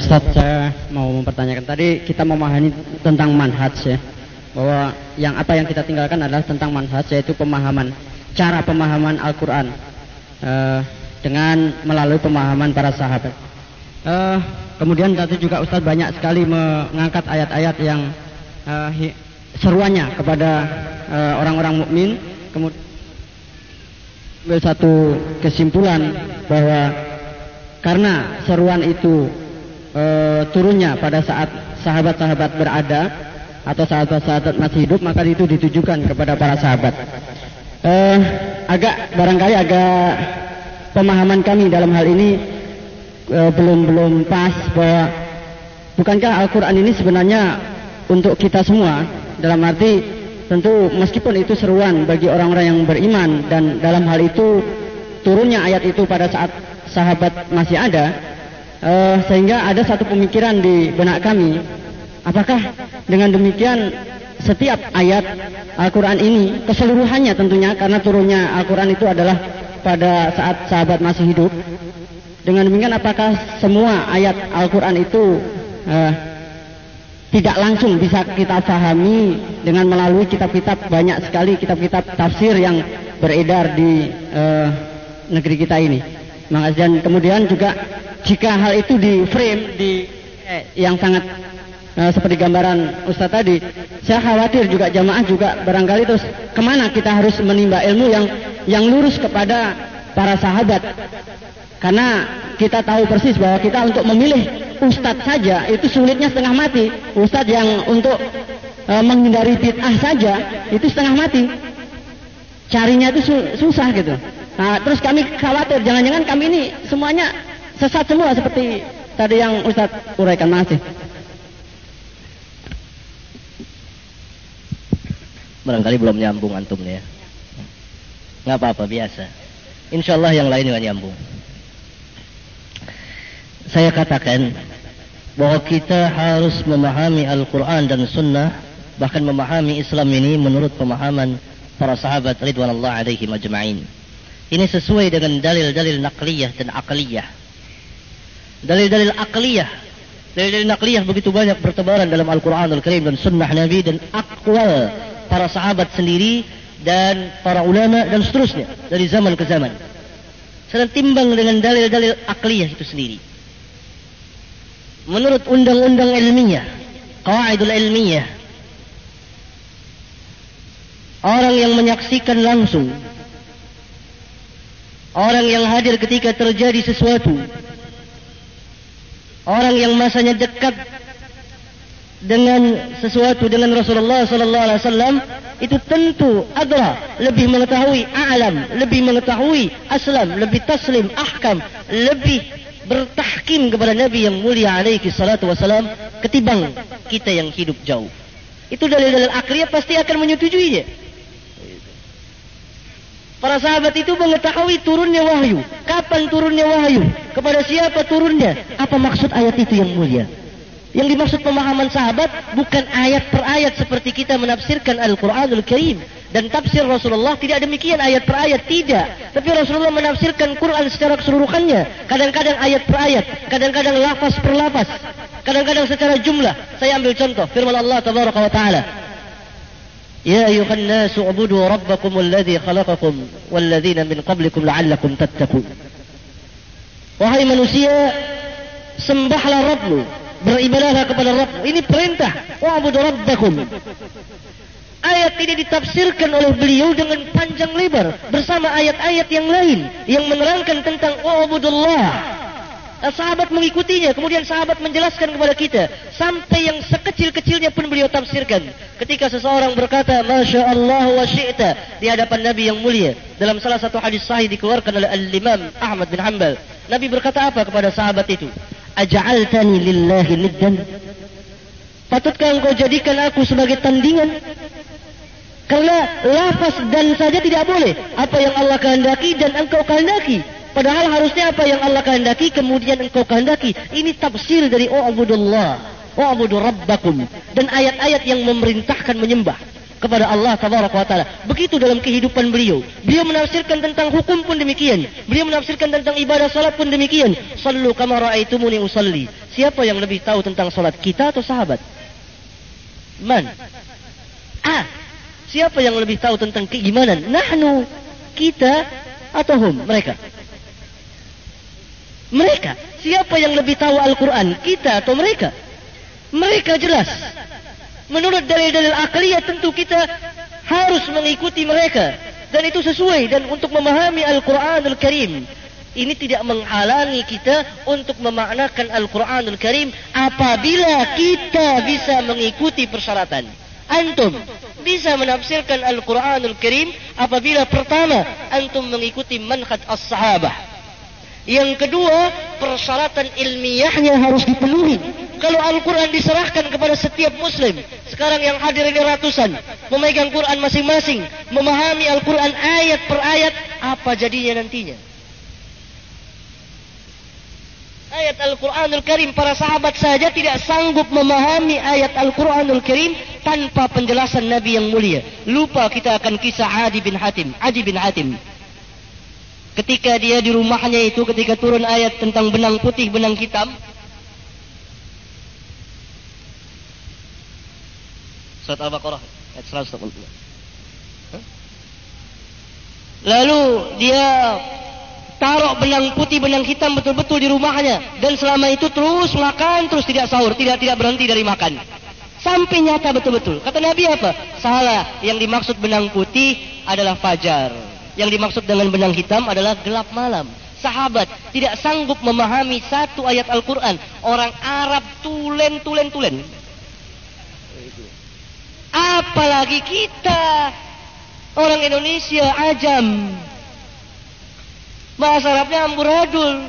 Ustaz, saya mau mempertanyakan tadi kita memahami tentang manhaj ya. Bahwa yang apa yang kita tinggalkan adalah tentang manhaj yaitu pemahaman cara pemahaman Al-Qur'an uh, dengan melalui pemahaman para sahabat. Uh, kemudian tadi juga Ustaz banyak sekali mengangkat ayat-ayat yang uh, seruannya kepada orang-orang uh, mukmin. Kemudian satu kesimpulan bahwa karena seruan itu e, turunnya pada saat sahabat-sahabat berada atau sahabat-sahabat masih hidup maka itu ditujukan kepada para sahabat. E, agak barangkali agak pemahaman kami dalam hal ini e, belum belum pas bahwa bukankah Al-Quran ini sebenarnya untuk kita semua dalam arti tentu meskipun itu seruan bagi orang-orang yang beriman dan dalam hal itu turunnya ayat itu pada saat sahabat masih ada uh, sehingga ada satu pemikiran di benak kami apakah dengan demikian setiap ayat Al-Quran ini keseluruhannya tentunya karena turunnya Al-Quran itu adalah pada saat sahabat masih hidup dengan demikian apakah semua ayat Al-Quran itu uh, tidak langsung bisa kita pahami dengan melalui kitab-kitab banyak sekali kitab-kitab tafsir yang beredar di uh, negeri kita ini. Dan kemudian juga jika hal itu di frame di eh, yang sangat uh, seperti gambaran Ustaz tadi, saya khawatir juga jamaah juga barangkali terus ke mana kita harus menimba ilmu yang yang lurus kepada para sahabat. Karena kita tahu persis bahwa kita untuk memilih ustadz saja itu sulitnya setengah mati. Ustadz yang untuk uh, menghindari bid'ah saja itu setengah mati. Carinya itu susah gitu. Nah, terus kami khawatir jangan-jangan kami ini semuanya sesat semua seperti tadi yang Ustadz uraikan masih. Barangkali belum nyambung antum ya. Nggak apa-apa biasa. Insya Allah yang lain juga nyambung. Saya katakan bahwa kita harus memahami Al-Quran dan Sunnah bahkan memahami Islam ini menurut pemahaman para sahabat Ridwanullah alaihi majma'in. Ini sesuai dengan dalil-dalil nakliyah dan akliyah. Dalil-dalil akliyah. Dalil-dalil nakliyah begitu banyak bertebaran dalam Al-Quran Al-Karim dan Sunnah Nabi dan akwal para sahabat sendiri dan para ulama dan seterusnya dari zaman ke zaman. Sedang timbang dengan dalil-dalil akliyah itu sendiri. Menurut undang-undang ilmiah, kawaidul ilmiah, orang yang menyaksikan langsung Orang yang hadir ketika terjadi sesuatu. Orang yang masanya dekat dengan sesuatu dengan Rasulullah sallallahu alaihi wasallam itu tentu adalah lebih mengetahui alam, lebih mengetahui aslam, lebih taslim, ahkam, lebih bertahkim kepada Nabi yang mulia alaihi salatu wasalam ketimbang kita yang hidup jauh. Itu dalil-dalil akliyah pasti akan menyetujuinya. Para sahabat itu mengetahui turunnya wahyu. Kapan turunnya wahyu? Kepada siapa turunnya? Apa maksud ayat itu yang mulia? Yang dimaksud pemahaman sahabat bukan ayat per ayat seperti kita menafsirkan Al-Quranul Karim. Dan tafsir Rasulullah tidak demikian ayat per ayat. Tidak. Tapi Rasulullah menafsirkan Quran secara keseluruhannya. Kadang-kadang ayat per ayat. Kadang-kadang lafaz per lafaz. Kadang-kadang secara jumlah. Saya ambil contoh. Firman Allah Taala. يا أيها الناس اعبدوا ربكم الذي خلقكم والذين من قبلكم لعلكم تتقون Wahai manusia, sembahlah Rabbmu, beribadahlah kepada Rabbmu. Ini perintah. Wa'budu Rabbakum. Ayat ini ditafsirkan oleh beliau dengan panjang lebar bersama ayat-ayat yang lain yang menerangkan tentang wa'budullah. Eh, sahabat mengikutinya. Kemudian sahabat menjelaskan kepada kita. Sampai yang sekecil-kecilnya pun beliau tafsirkan. Ketika seseorang berkata, Masya Allah wa syi'ta. Di hadapan Nabi yang mulia. Dalam salah satu hadis sahih dikeluarkan oleh Al-Imam Ahmad bin Hanbal. Nabi berkata apa kepada sahabat itu? Aja'altani lillahi niddan. Patutkah engkau jadikan aku sebagai tandingan? Karena lafaz dan saja tidak boleh. Apa yang Allah kehendaki dan engkau kehendaki. Padahal harusnya apa yang Allah kehendaki kemudian engkau kehendaki. Ini tafsir dari U'budullah. U'budu Rabbakum. Dan ayat-ayat yang memerintahkan menyembah. kepada Allah Tabaraka wa taala. Begitu dalam kehidupan beliau. Beliau menafsirkan tentang hukum pun demikian. Beliau menafsirkan tentang ibadah salat pun demikian. Sallu kama raaitumuni usalli. Siapa yang lebih tahu tentang salat kita atau sahabat? Man? Ah. Siapa yang lebih tahu tentang keimanan? Nahnu. Kita atau hum? Mereka. Mereka. Siapa yang lebih tahu Al-Quran? Kita atau mereka? Mereka jelas. Menurut dalil-dalil akliyah tentu kita harus mengikuti mereka. Dan itu sesuai. Dan untuk memahami Al-Quranul Karim. Ini tidak menghalangi kita untuk memaknakan Al-Quranul Karim. Apabila kita bisa mengikuti persyaratan. Antum bisa menafsirkan Al-Quranul Karim. Apabila pertama antum mengikuti manhaj as-sahabah. Yang kedua, persyaratan ilmiahnya harus dipenuhi. Kalau Al-Quran diserahkan kepada setiap Muslim, sekarang yang hadir ini ratusan, memegang Quran masing-masing, memahami Al-Quran ayat per ayat, apa jadinya nantinya? Ayat Al-Quranul Karim, para sahabat saja tidak sanggup memahami ayat Al-Quranul Karim tanpa penjelasan Nabi yang mulia. Lupa kita akan kisah Adi bin Hatim. Adi bin Hatim ketika dia di rumahnya itu ketika turun ayat tentang benang putih benang hitam Surat Al-Baqarah ayat 180 Lalu dia taruh benang putih benang hitam betul-betul di rumahnya. Dan selama itu terus makan terus tidak sahur tidak tidak berhenti dari makan. Sampai nyata betul-betul. Kata Nabi apa? Salah. Yang dimaksud benang putih adalah fajar yang dimaksud dengan benang hitam adalah gelap malam. Sahabat tidak sanggup memahami satu ayat Al-Quran. Orang Arab tulen, tulen, tulen. Apalagi kita. Orang Indonesia ajam. Bahasa Arabnya amburadul.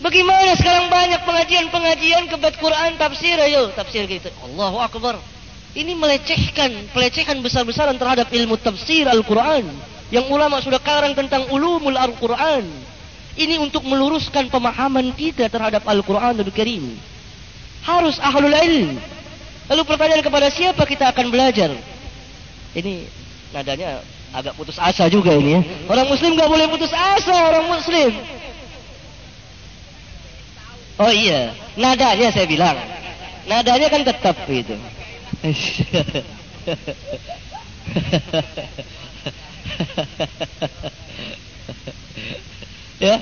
Bagaimana sekarang banyak pengajian-pengajian kebat Quran tafsir ayo tafsir gitu. Allahu Akbar. Ini melecehkan, pelecehan besar-besaran terhadap ilmu tafsir Al-Quran. Yang ulama sudah karang tentang ulumul Al-Quran. Ini untuk meluruskan pemahaman kita terhadap Al-Quran Al-Karim. Harus ahlul ilm. Lalu pertanyaan kepada siapa kita akan belajar? Ini nadanya agak putus asa juga ini ya. Orang muslim gak boleh putus asa orang muslim. Oh iya, nadanya saya bilang. Nadanya kan tetap itu. ya.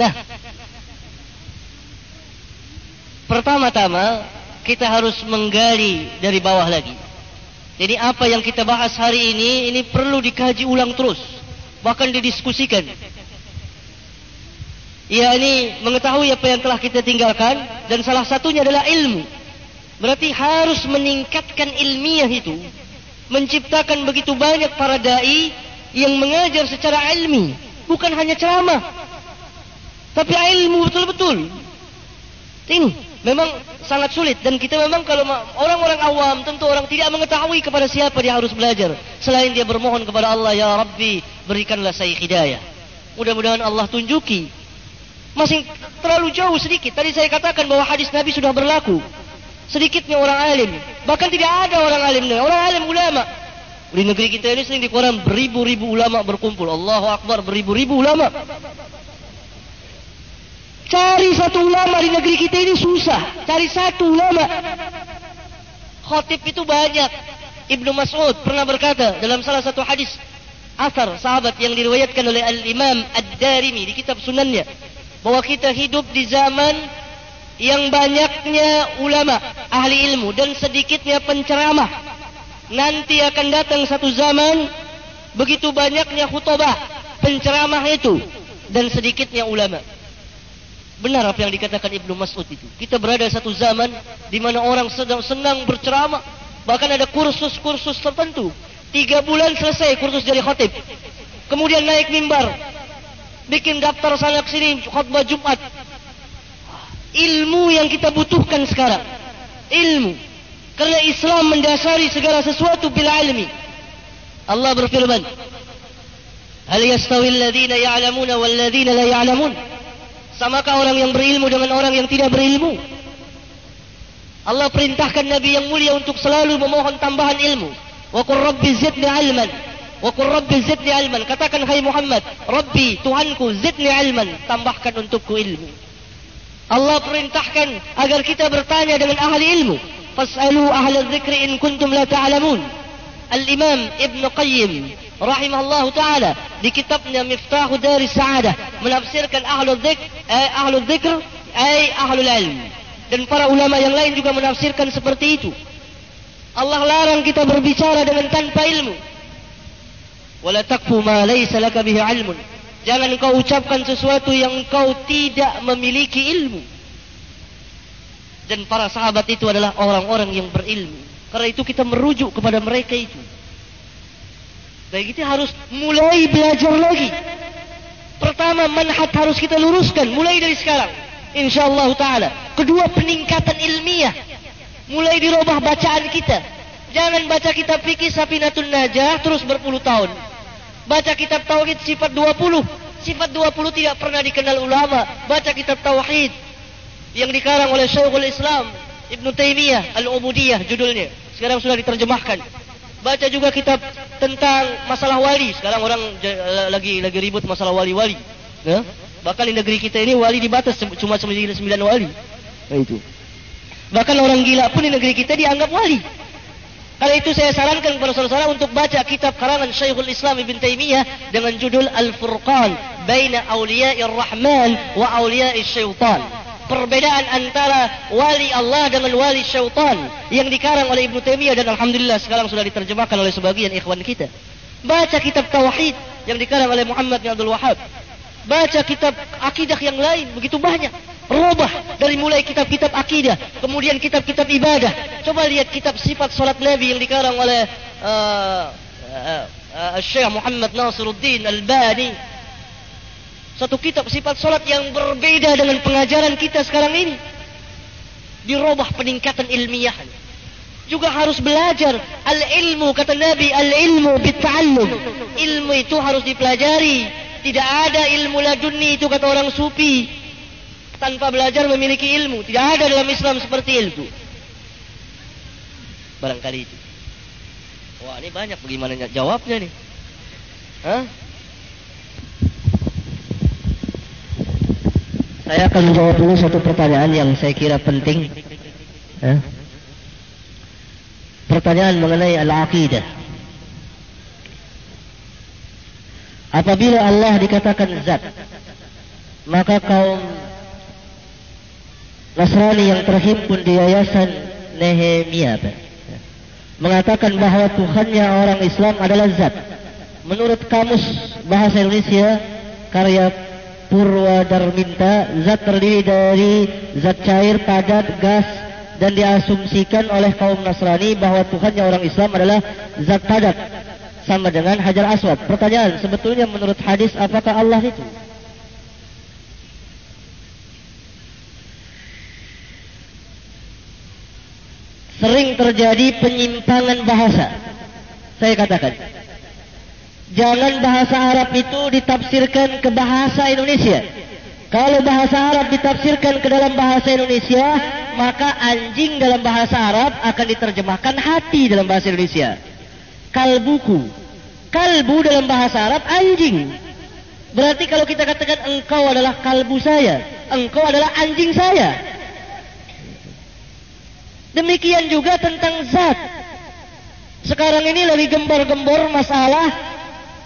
Nah. Pertama-tama kita harus menggali dari bawah lagi. Jadi apa yang kita bahas hari ini ini perlu dikaji ulang terus, bahkan didiskusikan. Ya ini mengetahui apa yang telah kita tinggalkan dan salah satunya adalah ilmu. Berarti harus meningkatkan ilmiah itu. Menciptakan begitu banyak para da'i yang mengajar secara ilmi. Bukan hanya ceramah. Tapi ilmu betul-betul. Ini memang sangat sulit. Dan kita memang kalau orang-orang awam tentu orang tidak mengetahui kepada siapa dia harus belajar. Selain dia bermohon kepada Allah. Ya Rabbi berikanlah saya hidayah. Mudah-mudahan Allah tunjuki. Masih terlalu jauh sedikit. Tadi saya katakan bahwa hadis Nabi sudah berlaku sedikitnya orang alim. Bahkan tidak ada orang alim. Orang alim ulama. Di negeri kita ini sering di koran beribu-ribu ulama berkumpul. Allahu Akbar beribu-ribu ulama. Cari satu ulama di negeri kita ini susah. Cari satu ulama. Khotib itu banyak. Ibnu Mas'ud pernah berkata dalam salah satu hadis asar sahabat yang diriwayatkan oleh Al-Imam Ad-Darimi di kitab sunannya bahwa kita hidup di zaman yang banyaknya ulama ahli ilmu dan sedikitnya penceramah nanti akan datang satu zaman begitu banyaknya khutbah penceramah itu dan sedikitnya ulama. Benar apa yang dikatakan Ibnu Mas'ud itu? Kita berada satu zaman di mana orang sedang senang berceramah bahkan ada kursus-kursus tertentu. Tiga bulan selesai kursus jadi khatib. Kemudian naik mimbar bikin daftar sana sini khutbah Jumat ilmu yang kita butuhkan sekarang. Ilmu. Karena Islam mendasari segala sesuatu bila ilmi. Allah berfirman. Hal yastawi alladhina ya'lamuna walladhina la ya'lamun. Samakah orang yang berilmu dengan orang yang tidak berilmu? Allah perintahkan Nabi yang mulia untuk selalu memohon tambahan ilmu. Wa qur rabbi zidni ilman. Wa qur rabbi zidni ilman. Katakan hai Muhammad, Rabbi Tuhanku zidni ilman, tambahkan untukku ilmu. Allah perintahkan agar kita bertanya dengan ahli ilmu. Fas'alu ahli dzikri in kuntum la ta'lamun. Al-Imam Ibn Qayyim rahimahullah taala di kitabnya Miftahu Dari Sa'adah menafsirkan ahli eh, ahli dzikr ay ahli ilmu dan para ulama yang lain juga menafsirkan seperti itu. Allah larang kita berbicara dengan tanpa ilmu. Wala takfu ma laysa laka bihi ilmun. Jangan kau ucapkan sesuatu yang kau tidak memiliki ilmu. Dan para sahabat itu adalah orang-orang yang berilmu. Karena itu kita merujuk kepada mereka itu. Baik kita harus mulai belajar lagi. Pertama manhaj harus kita luruskan mulai dari sekarang insyaallah taala. Kedua peningkatan ilmiah. Mulai dirubah bacaan kita. Jangan baca kitab fikih Safinatun Najah terus berpuluh tahun. Baca kitab tauhid sifat 20. Sifat 20 tidak pernah dikenal ulama. Baca kitab tauhid yang dikarang oleh Syekhul Islam Ibn Taymiyah Al-Ubudiyah judulnya. Sekarang sudah diterjemahkan. Baca juga kitab tentang masalah wali. Sekarang orang lagi lagi ribut masalah wali-wali. Ya? Bahkan di negeri kita ini wali dibatas cuma sembilan wali. Nah itu. Bahkan orang gila pun di negeri kita dianggap wali. Karena itu saya sarankan kepada saudara-saudara untuk baca kitab karangan Syekhul Islam Ibn Taymiyah dengan judul Al-Furqan Baina Awliya'ir Rahman wa Awliya'ir Syaitan. Perbedaan antara wali Allah dengan wali syaitan yang dikarang oleh Ibn Taymiyah dan Alhamdulillah sekarang sudah diterjemahkan oleh sebagian ikhwan kita. Baca kitab Tauhid yang dikarang oleh Muhammad bin Abdul Wahab baca kitab akidah yang lain begitu banyak rubah dari mulai kitab-kitab akidah kemudian kitab-kitab ibadah. Coba lihat kitab sifat salat nabi yang dikarang oleh uh, uh, uh, Syekh Muhammad Nasiruddin Al-Bani. Satu kitab sifat salat yang berbeda dengan pengajaran kita sekarang ini. Dirubah peningkatan ilmiah. Juga harus belajar al-ilmu kata Nabi al-ilmu bit-ta'allum. Ilmu itu harus dipelajari. Tidak ada ilmu ladunni itu kata orang sufi. Tanpa belajar memiliki ilmu. Tidak ada dalam Islam seperti itu. Barangkali itu. Wah ini banyak bagaimana jawabnya nih. Hah? Saya akan menjawab dulu satu pertanyaan yang saya kira penting. Hah? Pertanyaan mengenai al-aqidah. Apabila Allah dikatakan zat Maka kaum Nasrani yang terhimpun di yayasan Nehemia Mengatakan bahawa Tuhannya orang Islam adalah zat Menurut kamus bahasa Indonesia Karya Purwa Darminta Zat terdiri dari zat cair, padat, gas Dan diasumsikan oleh kaum Nasrani bahawa Tuhannya orang Islam adalah zat padat sama dengan Hajar Aswad. Pertanyaan, sebetulnya menurut hadis apakah Allah itu? Sering terjadi penyimpangan bahasa. Saya katakan. Jangan bahasa Arab itu ditafsirkan ke bahasa Indonesia. Kalau bahasa Arab ditafsirkan ke dalam bahasa Indonesia, maka anjing dalam bahasa Arab akan diterjemahkan hati dalam bahasa Indonesia kalbuku. Kalbu dalam bahasa Arab anjing. Berarti kalau kita katakan engkau adalah kalbu saya, engkau adalah anjing saya. Demikian juga tentang zat. Sekarang ini lagi gembor-gembor masalah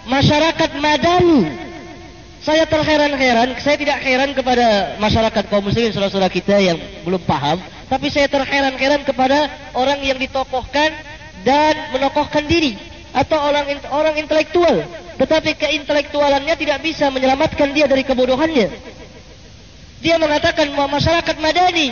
masyarakat madani. Saya terheran-heran, saya tidak heran kepada masyarakat kaum muslimin saudara-saudara kita yang belum paham, tapi saya terheran-heran kepada orang yang ditokohkan dan menokohkan diri atau orang orang intelektual tetapi keintelektualannya tidak bisa menyelamatkan dia dari kebodohannya dia mengatakan masyarakat madani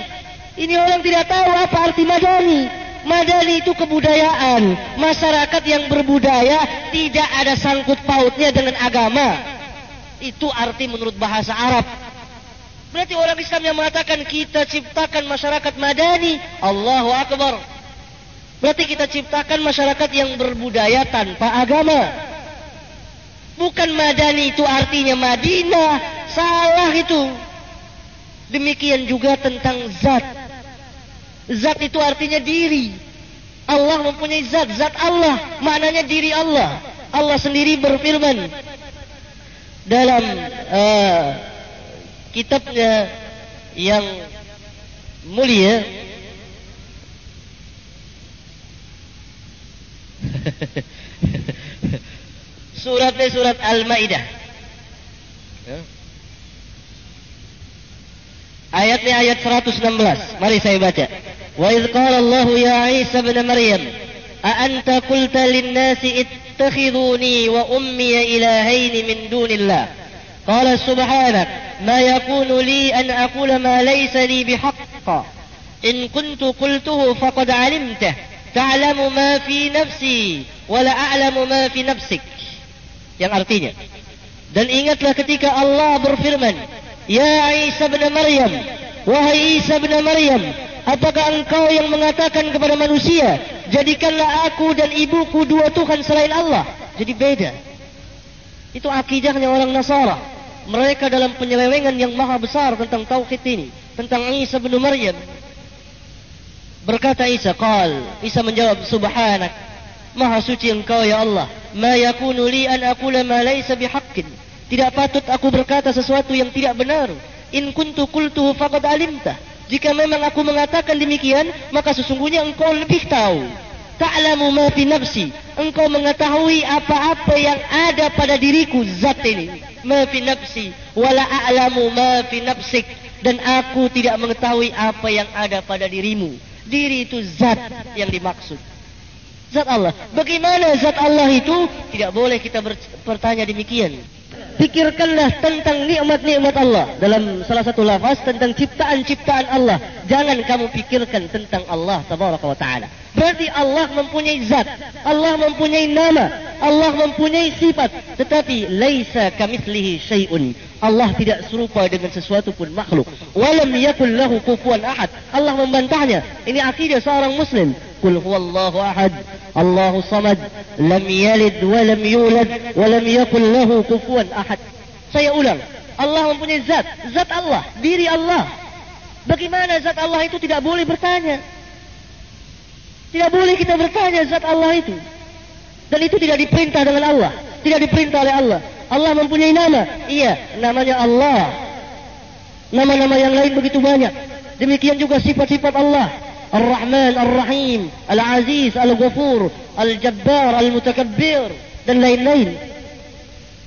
ini orang tidak tahu apa arti madani madani itu kebudayaan masyarakat yang berbudaya tidak ada sangkut pautnya dengan agama itu arti menurut bahasa Arab berarti orang Islam yang mengatakan kita ciptakan masyarakat madani Allahu Akbar Berarti kita ciptakan masyarakat yang berbudaya tanpa agama. Bukan madani itu artinya Madinah. Salah itu. Demikian juga tentang zat. Zat itu artinya diri. Allah mempunyai zat, zat Allah maknanya diri Allah. Allah sendiri berfirman dalam uh, kitabnya yang mulia suratnya surat Al-Maidah. Ya. Ayatnya ayat 116. Mari saya baca. Wa idh qala Allah ya Isa ibn Maryam, a anta qulta lin-nasi ittakhiduni wa ummi ilahayn min dunillah. Qala subhanak, ma yakunu li an aqula ma laysa li bihaqq. In kuntu qultuhu faqad 'alimtah. Ta'lamu ma fi nafsi wa la a'lamu ma fi nafsik. Yang artinya dan ingatlah ketika Allah berfirman, Ya Isa bin Maryam, wahai Isa bin Maryam, apakah engkau yang mengatakan kepada manusia, jadikanlah aku dan ibuku dua Tuhan selain Allah? Jadi beda. Itu akidahnya orang Nasara. Mereka dalam penyelewengan yang maha besar tentang tauhid ini, tentang Isa bin Maryam. Berkata Isa, "Qal." Isa menjawab, "Subhanak, Maha suci engkau ya Allah. Ma yakunu li an aqula ma laysa bihaqqin. Tidak patut aku berkata sesuatu yang tidak benar. In kuntu qultuhu faqad alimta. Jika memang aku mengatakan demikian, maka sesungguhnya engkau lebih tahu. Ta'lamu ma fi nafsi. Engkau mengetahui apa-apa yang ada pada diriku zat ini. Ma fi nafsi wala a'lamu ma fi nafsik dan aku tidak mengetahui apa yang ada pada dirimu. Diri itu zat yang dimaksud. Zat Allah. Bagaimana zat Allah itu? Tidak boleh kita bertanya demikian pikirkanlah tentang nikmat-nikmat Allah. Dalam salah satu lafaz tentang ciptaan-ciptaan Allah. Jangan kamu pikirkan tentang Allah tabaraka wa taala Berarti Allah mempunyai zat, Allah mempunyai nama, Allah mempunyai sifat, tetapi laisa kamitslihi syai'un. Allah tidak serupa dengan sesuatu pun makhluk. Walam yakul lahu kufuwan ahad. Allah membantahnya. Ini akidah seorang muslim. Kulhu huwallahu ahad. Allahu samad. Lam yalid wa lam yulad wa lam yakul lahu kufuwan ahad. Saya ulang. Allah mempunyai zat, zat Allah, diri Allah. Bagaimana zat Allah itu tidak boleh bertanya? Tidak boleh kita bertanya zat Allah itu. Dan itu tidak diperintah dengan Allah. Tidak diperintah oleh Allah. Allah mempunyai nama. Iya namanya Allah. Nama-nama yang lain begitu banyak. Demikian juga sifat-sifat Allah. Ar-Rahman, Ar-Rahim, Al-Aziz, Al-Ghafur, Al-Jabbar, Al-Mutakabbir dan lain-lain.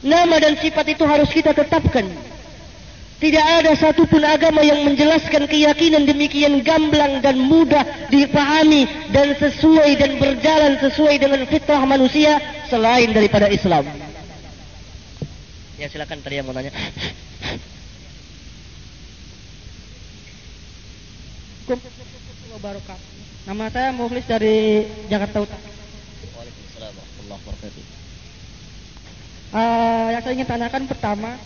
Nama dan sifat itu harus kita tetapkan. Tidak ada satu pun agama yang menjelaskan keyakinan demikian gamblang dan mudah dipahami dan sesuai dan berjalan sesuai dengan fitrah manusia selain daripada Islam. Ya silakan tadi yang mau tanya. Nama saya Mukhlis dari Jakarta Utara. Waalaikumsalam warahmatullahi wabarakatuh. Uh, yang saya ingin tanyakan pertama,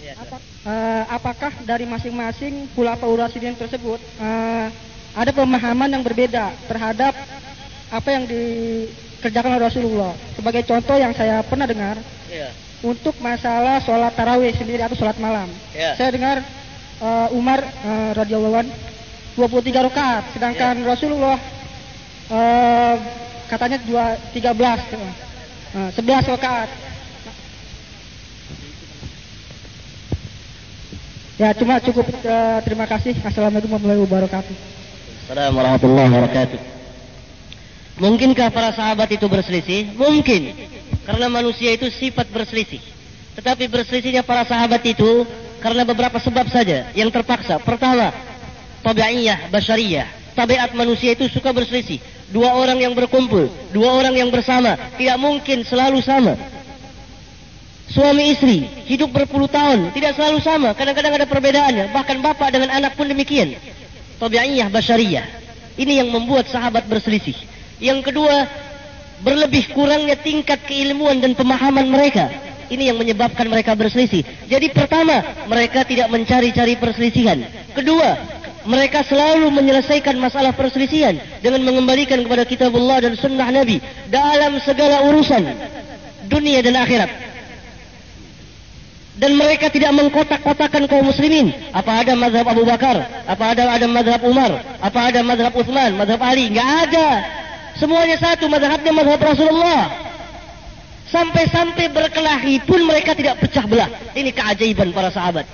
ya, apa, uh, apakah dari masing-masing pula Rasidin tersebut uh, ada pemahaman yang berbeda terhadap apa yang dikerjakan oleh Rasulullah? Sebagai contoh yang saya pernah dengar, ya. untuk masalah sholat tarawih sendiri atau sholat malam, ya. saya dengar uh, Umar uh, radhiyallahu 23 rakaat sedangkan ya. Rasulullah uh, katanya 2 13 uh, 11 rakaat Ya cuma cukup uh, terima kasih Assalamualaikum warahmatullahi wabarakatuh Assalamualaikum warahmatullahi wabarakatuh Mungkinkah para sahabat itu berselisih? Mungkin Karena manusia itu sifat berselisih Tetapi berselisihnya para sahabat itu Karena beberapa sebab saja Yang terpaksa Pertama tabi'iyah, basyariyah. Tabiat manusia itu suka berselisih. Dua orang yang berkumpul, dua orang yang bersama, tidak mungkin selalu sama. Suami istri hidup berpuluh tahun, tidak selalu sama. Kadang-kadang ada perbedaannya. Bahkan bapak dengan anak pun demikian. Tabi'iyah, basyariyah. Ini yang membuat sahabat berselisih. Yang kedua, berlebih kurangnya tingkat keilmuan dan pemahaman mereka. Ini yang menyebabkan mereka berselisih. Jadi pertama, mereka tidak mencari-cari perselisihan. Kedua, mereka selalu menyelesaikan masalah perselisihan dengan mengembalikan kepada kitab Allah dan sunnah Nabi dalam segala urusan dunia dan akhirat. Dan mereka tidak mengkotak-kotakan kaum muslimin. Apa ada mazhab Abu Bakar? Apa ada ada mazhab Umar? Apa ada mazhab Uthman? Mazhab Ali? Enggak ada. Semuanya satu mazhabnya mazhab Rasulullah. Sampai-sampai berkelahi pun mereka tidak pecah belah. Ini keajaiban para sahabat.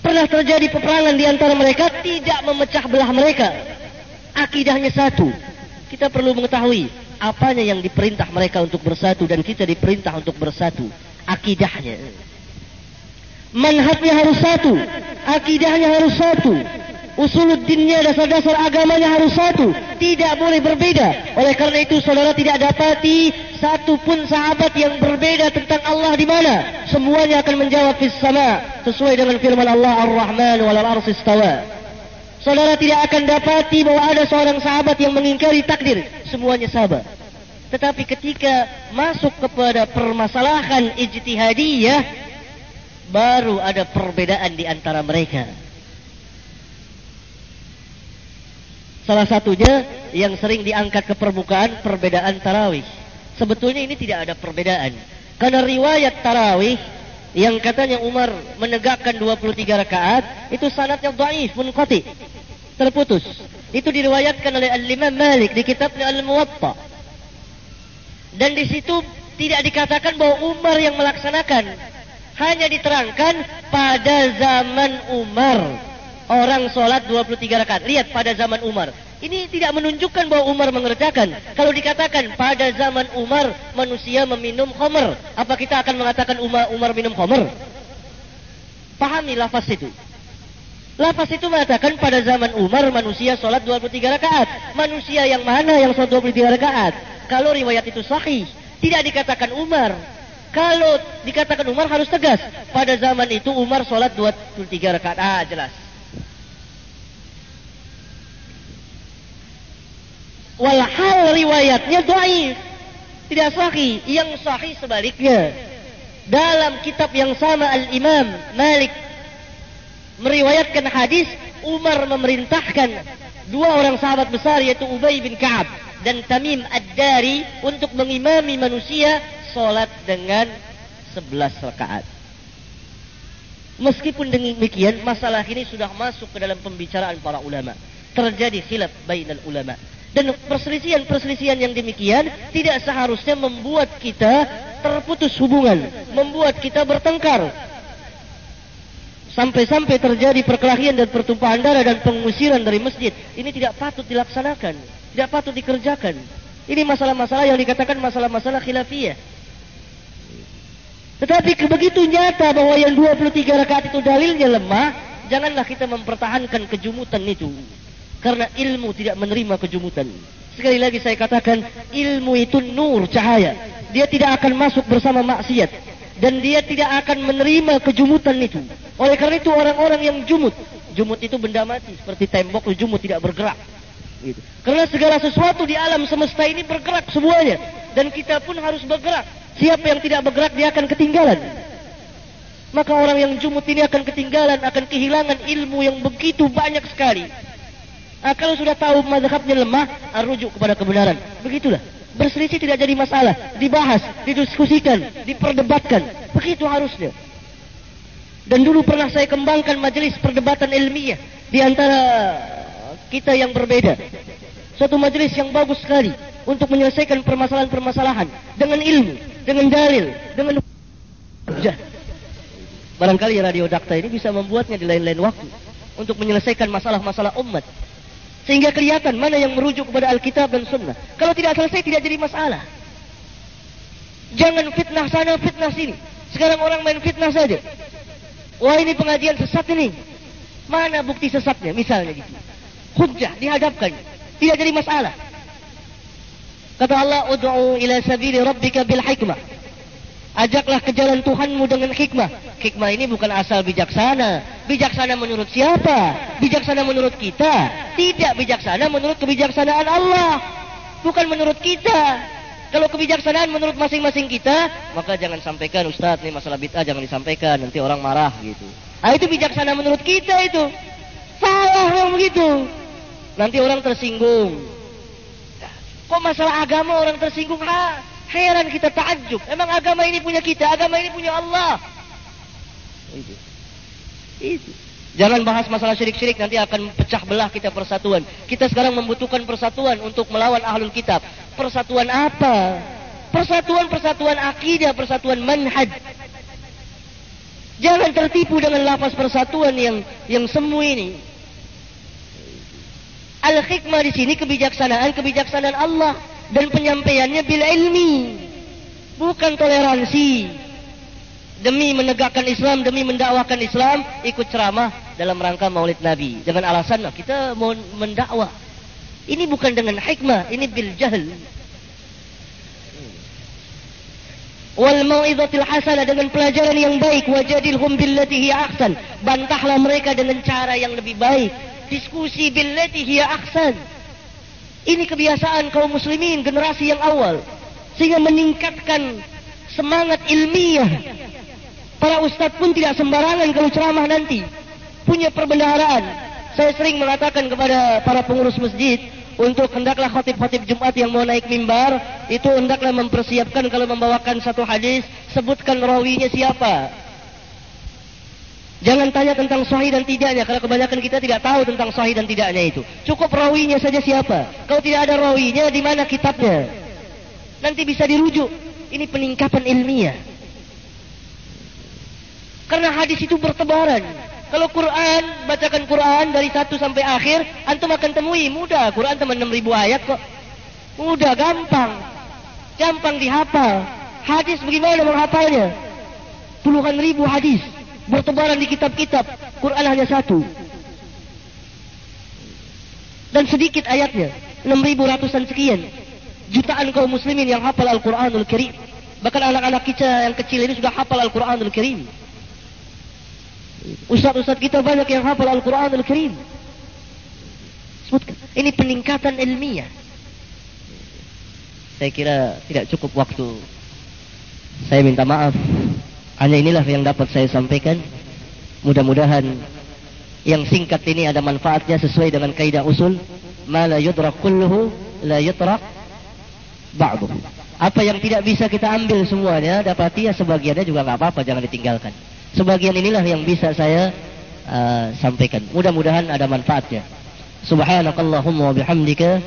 Pernah terjadi peperangan di antara mereka tidak memecah belah mereka. Akidahnya satu. Kita perlu mengetahui apanya yang diperintah mereka untuk bersatu dan kita diperintah untuk bersatu. Akidahnya manhajnya harus satu, akidahnya harus satu, usuluddinnya dasar-dasar agamanya harus satu, tidak boleh berbeda. Oleh karena itu saudara tidak dapati satu pun sahabat yang berbeda tentang Allah di mana. Semuanya akan menjawab fis sama sesuai dengan firman Allah Ar-Rahman wal arsi istawa. Saudara tidak akan dapati bahwa ada seorang sahabat yang mengingkari takdir. Semuanya sahabat. Tetapi ketika masuk kepada permasalahan ijtihadiyah, baru ada perbedaan di antara mereka. Salah satunya yang sering diangkat ke permukaan perbedaan tarawih. Sebetulnya ini tidak ada perbedaan. Karena riwayat tarawih yang katanya Umar menegakkan 23 rakaat itu sanatnya dhaif munqati. Terputus. Itu diriwayatkan oleh Al-Imam Malik di kitabnya Al-Muwatta. Dan di situ tidak dikatakan bahwa Umar yang melaksanakan hanya diterangkan pada zaman Umar. Orang solat 23 rakaat. Lihat pada zaman Umar. Ini tidak menunjukkan bahwa Umar mengerjakan. Kalau dikatakan pada zaman Umar manusia meminum khamr. Apa kita akan mengatakan Umar, Umar minum khamr? Pahami lafaz itu. Lafaz itu mengatakan pada zaman Umar manusia solat 23 rakaat. Manusia yang mana yang solat 23 rakaat? Kalau riwayat itu sahih. Tidak dikatakan Umar. Kalau dikatakan Umar harus tegas. Pada zaman itu Umar sholat 23 rakaat. Ah, jelas. Walhal riwayatnya doaif. Tidak sahih. Yang sahih sebaliknya. Dalam kitab yang sama Al-Imam Malik meriwayatkan hadis Umar memerintahkan dua orang sahabat besar yaitu Ubay bin Ka'ab dan Tamim Ad-Dari untuk mengimami manusia solat dengan sebelas rakaat. Meskipun demikian, masalah ini sudah masuk ke dalam pembicaraan para ulama. Terjadi khilaf bainal ulama. Dan perselisihan-perselisihan yang demikian tidak seharusnya membuat kita terputus hubungan. Membuat kita bertengkar. Sampai-sampai terjadi perkelahian dan pertumpahan darah dan pengusiran dari masjid. Ini tidak patut dilaksanakan. Tidak patut dikerjakan. Ini masalah-masalah yang dikatakan masalah-masalah khilafiyah. Tetapi begitu nyata bahwa yang 23 rakaat itu dalilnya lemah, janganlah kita mempertahankan kejumutan itu. Karena ilmu tidak menerima kejumutan. Sekali lagi saya katakan, ilmu itu nur, cahaya. Dia tidak akan masuk bersama maksiat. Dan dia tidak akan menerima kejumutan itu. Oleh karena itu orang-orang yang jumut. Jumut itu benda mati. Seperti tembok, jumut tidak bergerak. Gitu. Karena segala sesuatu di alam semesta ini bergerak semuanya. Dan kita pun harus bergerak. Siapa yang tidak bergerak dia akan ketinggalan. Maka orang yang jumut ini akan ketinggalan, akan kehilangan ilmu yang begitu banyak sekali. Nah, kalau sudah tahu mazhabnya lemah, ah, rujuk kepada kebenaran. Begitulah. Berselisih tidak jadi masalah. Dibahas, didiskusikan, diperdebatkan. Begitu harusnya. Dan dulu pernah saya kembangkan majelis perdebatan ilmiah di antara kita yang berbeda. Suatu majelis yang bagus sekali untuk menyelesaikan permasalahan-permasalahan dengan ilmu, dengan dalil, dengan hujah. Barangkali radio dakta ini bisa membuatnya di lain-lain waktu untuk menyelesaikan masalah-masalah umat. Sehingga kelihatan mana yang merujuk kepada Alkitab dan Sunnah. Kalau tidak selesai tidak jadi masalah. Jangan fitnah sana, fitnah sini. Sekarang orang main fitnah saja. Wah ini pengajian sesat ini. Mana bukti sesatnya? Misalnya gitu. Hujah dihadapkan. Tidak jadi masalah. Kata Allah, "Ud'u ila sabili rabbika bil hikmah." Ajaklah ke jalan Tuhanmu dengan hikmah. Hikmah ini bukan asal bijaksana. Bijaksana menurut siapa? Bijaksana menurut kita. Tidak bijaksana menurut kebijaksanaan Allah. Bukan menurut kita. Kalau kebijaksanaan menurut masing-masing kita, maka jangan sampaikan Ustaz, ini masalah bid'ah jangan disampaikan, nanti orang marah gitu. Ah itu bijaksana menurut kita itu. Salah orang begitu. Nanti orang tersinggung. Kok masalah agama orang tersinggung? Ha, heran kita takjub. Emang agama ini punya kita, agama ini punya Allah. Itu. Itu. Jangan bahas masalah syirik-syirik nanti akan pecah belah kita persatuan. Kita sekarang membutuhkan persatuan untuk melawan ahlul kitab. Persatuan apa? Persatuan-persatuan akidah, persatuan manhaj. Jangan tertipu dengan lafaz persatuan yang yang semu ini. Al-hikmah di sini kebijaksanaan, kebijaksanaan Allah dan penyampaiannya bil ilmi. Bukan toleransi demi menegakkan Islam, demi mendakwakan Islam, ikut ceramah dalam rangka Maulid Nabi. Dengan alasan lah, kita mau mendakwah. Ini bukan dengan hikmah, ini bil jahl. Wal mau'izatil hasanah dengan pelajaran yang baik, wajadilhum billati hiya ahsan. Bantahlah mereka dengan cara yang lebih baik. Diskusi billati hiya ahsan. Ini kebiasaan kaum muslimin generasi yang awal sehingga meningkatkan semangat ilmiah Para ustaz pun tidak sembarangan kalau ceramah nanti. Punya perbendaharaan. Saya sering mengatakan kepada para pengurus masjid, untuk hendaklah khatib-khatib Jumat yang mau naik mimbar, itu hendaklah mempersiapkan kalau membawakan satu hadis, sebutkan rawinya siapa. Jangan tanya tentang sahih dan tidaknya, karena kebanyakan kita tidak tahu tentang sahih dan tidaknya itu. Cukup rawinya saja siapa. Kalau tidak ada rawinya, di mana kitabnya? Nanti bisa dirujuk. Ini peningkatan ilmiah. Karena hadis itu bertebaran. Kalau Quran, bacakan Quran dari satu sampai akhir, antum akan temui mudah. Quran enam ribu ayat kok. Mudah, gampang. Gampang dihafal. Hadis bagaimana menghafalnya? Puluhan ribu hadis. Bertebaran di kitab-kitab. Quran hanya satu. Dan sedikit ayatnya. Enam ribu ratusan sekian. Jutaan kaum muslimin yang hafal Al-Quranul Karim. Bahkan anak-anak kita yang kecil ini sudah hafal Al-Quranul Karim. Ustaz-ustaz kita banyak yang hafal Al-Quran Al-Karim. Sebutkan. Ini peningkatan ilmiah. Saya kira tidak cukup waktu. Saya minta maaf. Hanya inilah yang dapat saya sampaikan. Mudah-mudahan yang singkat ini ada manfaatnya sesuai dengan kaidah usul. Ma la yudrak kulluhu la yutrak ba'duh. Apa yang tidak bisa kita ambil semuanya, dapati ya sebagiannya juga enggak apa-apa, jangan ditinggalkan. Sebagian inilah yang bisa saya uh, sampaikan. Mudah-mudahan ada manfaatnya. Subhanakallahumma wa bihamdika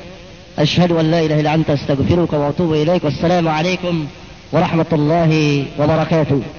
asyhadu an la ilaha anta astaghfiruka wa atubu ilaik. Wassalamu alaikum warahmatullahi wabarakatuh.